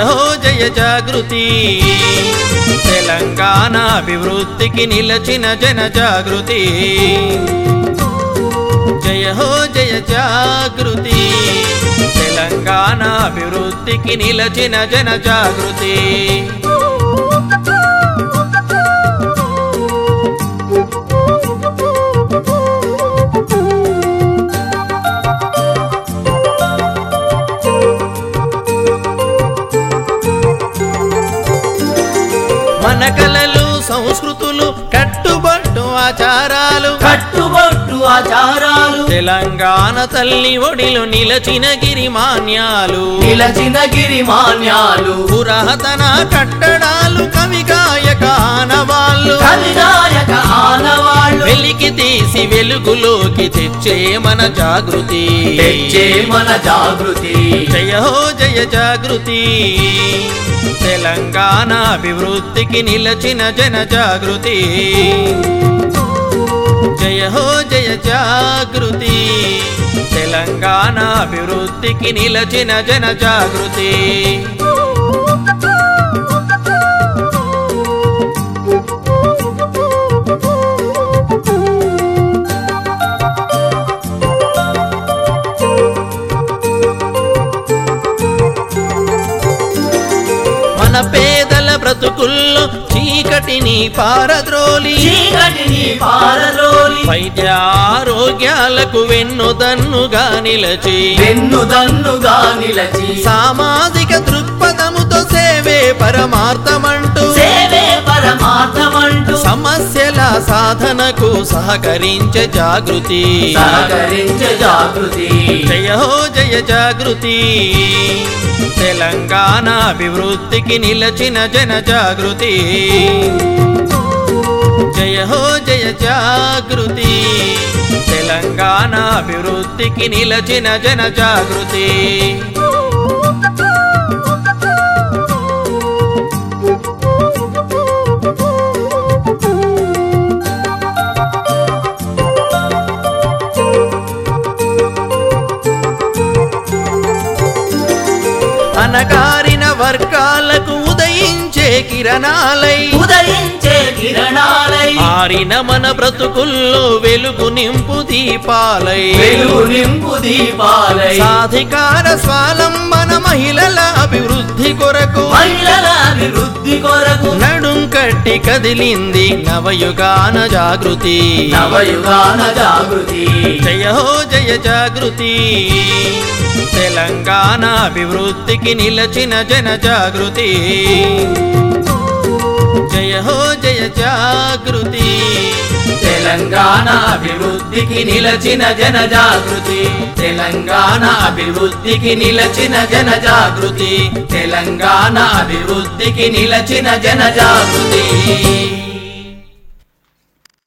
జయ హో జయ జాగృతి తెలంగాణ అభివృద్ధికి నిలచిన జన జాగృతి। జయ హో జయ జాగృతి। తెలంగాణ అభివృద్ధికి నిలచిన జన జాగృతి। మన కళలు సంస్కృతులు కట్టుబట్టు ఆచారాలు. కట్టుబొట్టు ఆచారాలు. తెలంగాణ తల్లి ఒడిలో నిలచిన గిరిమాన్యాలు. నిలచిన గిరిమాన్యాలు. పురాతన కట్టడాలు కవి గాయక ఆనవాళ్ళు. ఆనవాళ్ళు వెలికి తీసి వెలుగులోకి తెచ్చే మన జాగృతి. తెచ్చే మన జాగృతి. జయ హో జయ జాగృతి. తెలంగాణ అభివృద్ధికి నిలచిన జన జాగృతి. జయ హో జయ జాగృతి. తెలంగాణ అభివృద్ధికి నిలచిన జన జాగృతి. బ్రతుకుల్లో చీకటిని పారద్రోలి. చీకటిని వైద్య ఆరోగ్యాలకు వెన్నుదన్నుగా నిలచి. వెన్నుదన్నుగా నిలచి. సామాజిక దృక్పథముతో సేవే పరమార్థమంటూ. సేవే పరమార్థమంటూ. సమస్యల సాధనకు సహకరించే జాగృతి. సహకరించే జాగృతి. జయ హో జయ జాగృతి. తెలంగాణ అభివృద్ధికి నిలచిన జన జాగృతి. జయ హో జయ జాగృతి. తెలంగాణ అభివృద్ధికి నిలచిన జన జాగృతి. అనగారిన వర్గాలకు ఉదయించే కిరణాలై. ఉదయించే కిరణాలై. ఆరిన మన బ్రతుకుల్లో వెలుగు నింపు దీపాలై. వెలుగు నింపు దీపాలై. సాధికార స్వాలంబన మహిళల అభివృద్ధి కొరకు. మహిళల అభివృద్ధి కొరకు. నడుం కట్టి కదిలింది నవయుగాన జాగృతి. నవయుగాన జాగృతి. జయ హో జయ జాగృతి. తెలంగాణ అభివృద్ధికి నిలచిన జన జాగృతి. జయ హో జయ జాగృతి. తెలంగాణ అభివృద్ధికి నిలచిన జన జాగృతి. తెలంగాణ అభివృద్ధికి నిలచిన జన జాగృతి. తెలంగాణ అభివృద్ధికి నిలచిన జన జాగృతి.